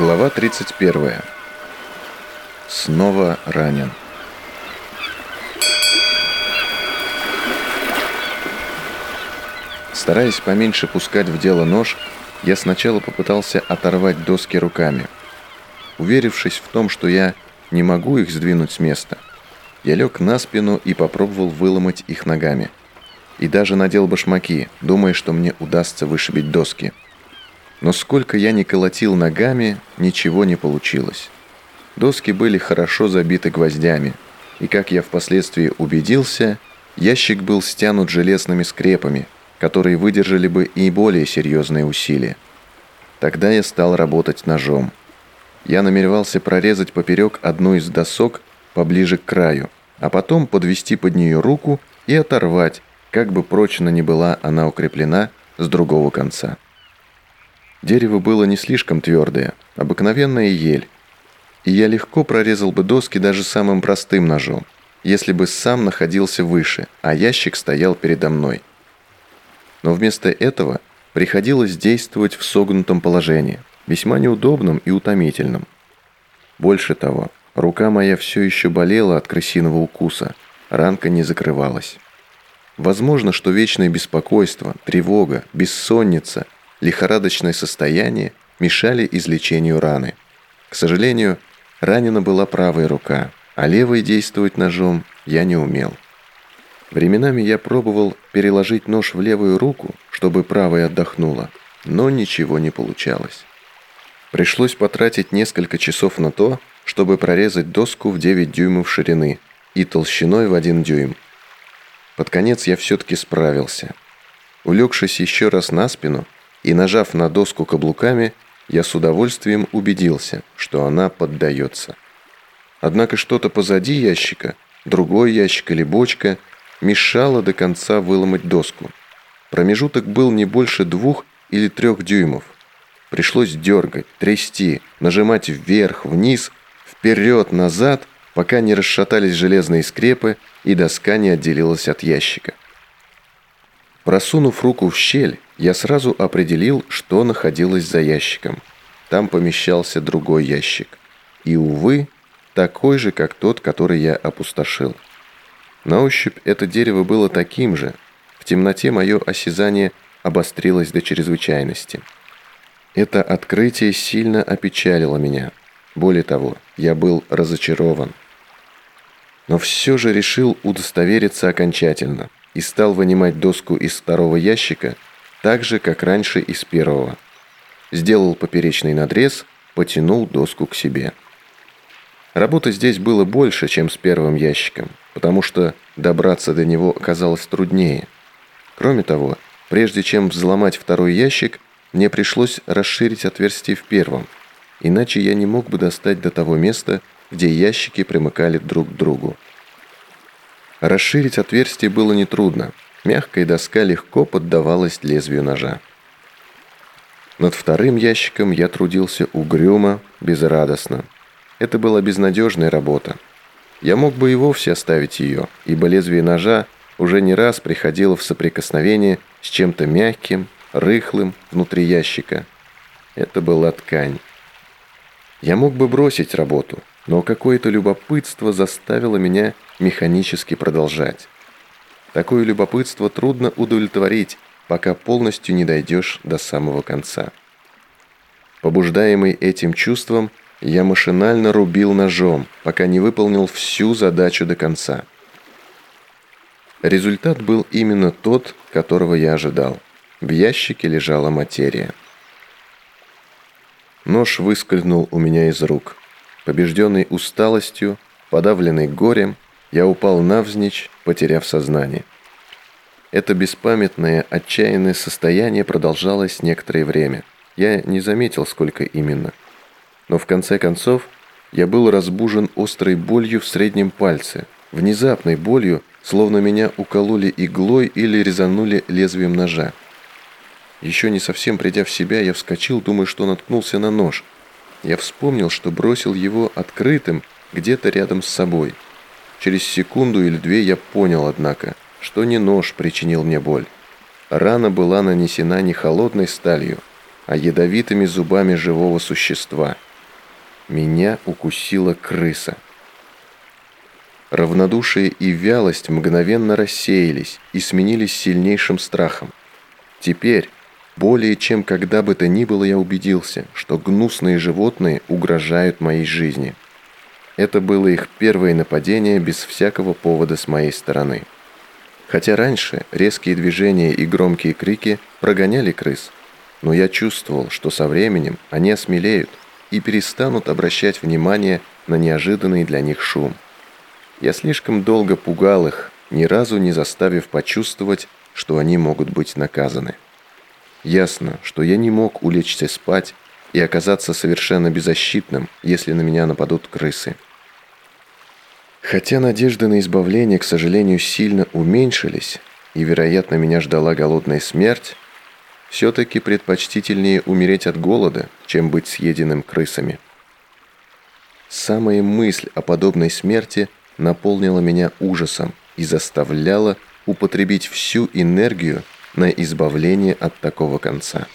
Глава 31. Снова ранен. Стараясь поменьше пускать в дело нож, я сначала попытался оторвать доски руками. Уверившись в том, что я не могу их сдвинуть с места, я лег на спину и попробовал выломать их ногами. И даже надел башмаки, думая, что мне удастся вышибить доски – но сколько я ни колотил ногами, ничего не получилось. Доски были хорошо забиты гвоздями, и, как я впоследствии убедился, ящик был стянут железными скрепами, которые выдержали бы и более серьезные усилия. Тогда я стал работать ножом. Я намеревался прорезать поперек одну из досок поближе к краю, а потом подвести под нее руку и оторвать, как бы прочно ни была она укреплена с другого конца. Дерево было не слишком твердое, обыкновенная ель. И я легко прорезал бы доски даже самым простым ножом, если бы сам находился выше, а ящик стоял передо мной. Но вместо этого приходилось действовать в согнутом положении, весьма неудобном и утомительном. Больше того, рука моя все еще болела от крысиного укуса, ранка не закрывалась. Возможно, что вечное беспокойство, тревога, бессонница – лихорадочное состояние мешали излечению раны. К сожалению, ранена была правая рука, а левой действовать ножом я не умел. Временами я пробовал переложить нож в левую руку, чтобы правая отдохнула, но ничего не получалось. Пришлось потратить несколько часов на то, чтобы прорезать доску в 9 дюймов ширины и толщиной в 1 дюйм. Под конец я все-таки справился. Улегшись еще раз на спину, и, нажав на доску каблуками, я с удовольствием убедился, что она поддается. Однако что-то позади ящика, другой ящик или бочка, мешало до конца выломать доску. Промежуток был не больше двух или трех дюймов. Пришлось дергать, трясти, нажимать вверх, вниз, вперед, назад, пока не расшатались железные скрепы и доска не отделилась от ящика. Просунув руку в щель, я сразу определил, что находилось за ящиком. Там помещался другой ящик. И, увы, такой же, как тот, который я опустошил. На ощупь это дерево было таким же. В темноте мое осязание обострилось до чрезвычайности. Это открытие сильно опечалило меня. Более того, я был разочарован. Но все же решил удостовериться окончательно и стал вынимать доску из второго ящика – так же, как раньше из первого. Сделал поперечный надрез, потянул доску к себе. Работы здесь было больше, чем с первым ящиком, потому что добраться до него оказалось труднее. Кроме того, прежде чем взломать второй ящик, мне пришлось расширить отверстие в первом, иначе я не мог бы достать до того места, где ящики примыкали друг к другу. Расширить отверстие было нетрудно – Мягкая доска легко поддавалась лезвию ножа. Над вторым ящиком я трудился угрюмо, безрадостно. Это была безнадежная работа. Я мог бы и вовсе оставить ее, ибо лезвие ножа уже не раз приходило в соприкосновение с чем-то мягким, рыхлым внутри ящика. Это была ткань. Я мог бы бросить работу, но какое-то любопытство заставило меня механически продолжать. Такое любопытство трудно удовлетворить, пока полностью не дойдешь до самого конца. Побуждаемый этим чувством, я машинально рубил ножом, пока не выполнил всю задачу до конца. Результат был именно тот, которого я ожидал. В ящике лежала материя. Нож выскользнул у меня из рук. Побежденный усталостью, подавленный горем, я упал навзничь, потеряв сознание. Это беспамятное, отчаянное состояние продолжалось некоторое время. Я не заметил, сколько именно. Но в конце концов я был разбужен острой болью в среднем пальце, внезапной болью, словно меня укололи иглой или резанули лезвием ножа. Еще не совсем придя в себя, я вскочил, думая, что наткнулся на нож. Я вспомнил, что бросил его открытым где-то рядом с собой – Через секунду или две я понял, однако, что не нож причинил мне боль. Рана была нанесена не холодной сталью, а ядовитыми зубами живого существа, Меня укусила крыса. Равнодушие и вялость мгновенно рассеялись и сменились сильнейшим страхом. Теперь, более чем когда бы то ни было, я убедился, что гнусные животные угрожают моей жизни. Это было их первое нападение без всякого повода с моей стороны. Хотя раньше резкие движения и громкие крики прогоняли крыс, но я чувствовал, что со временем они осмелеют и перестанут обращать внимание на неожиданный для них шум. Я слишком долго пугал их, ни разу не заставив почувствовать, что они могут быть наказаны. Ясно, что я не мог улечься спать и оказаться совершенно беззащитным, если на меня нападут крысы. Хотя надежды на избавление, к сожалению, сильно уменьшились, и, вероятно, меня ждала голодная смерть, все-таки предпочтительнее умереть от голода, чем быть съеденным крысами. Самая мысль о подобной смерти – наполнила меня ужасом и заставляла употребить всю энергию на избавление от такого конца.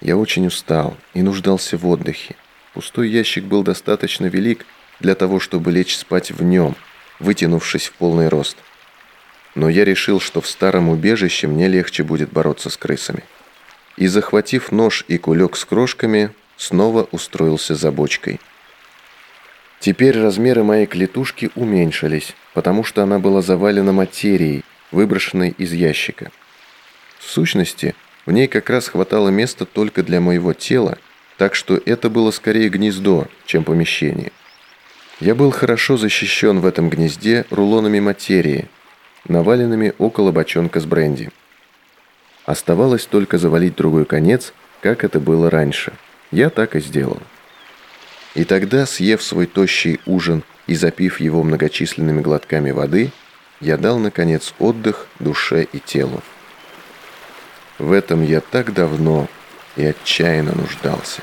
Я очень устал и нуждался в отдыхе. Пустой ящик был достаточно велик для того, чтобы лечь спать в нем, вытянувшись в полный рост. Но я решил, что в старом убежище мне легче будет бороться с крысами. И, захватив нож и кулек с крошками, снова устроился за бочкой – Теперь размеры моей клетушки уменьшились, потому что она была завалена материей, выброшенной из ящика. В сущности, в ней как раз хватало места только для моего тела, так что это было скорее гнездо, чем помещение. Я был хорошо защищен в этом гнезде рулонами материи, наваленными около бочонка с бренди. Оставалось только завалить другой конец, как это было раньше. Я так и сделал. И тогда, съев свой тощий ужин и запив его многочисленными глотками воды, я дал, наконец, отдых душе и телу. В этом я так давно и отчаянно нуждался.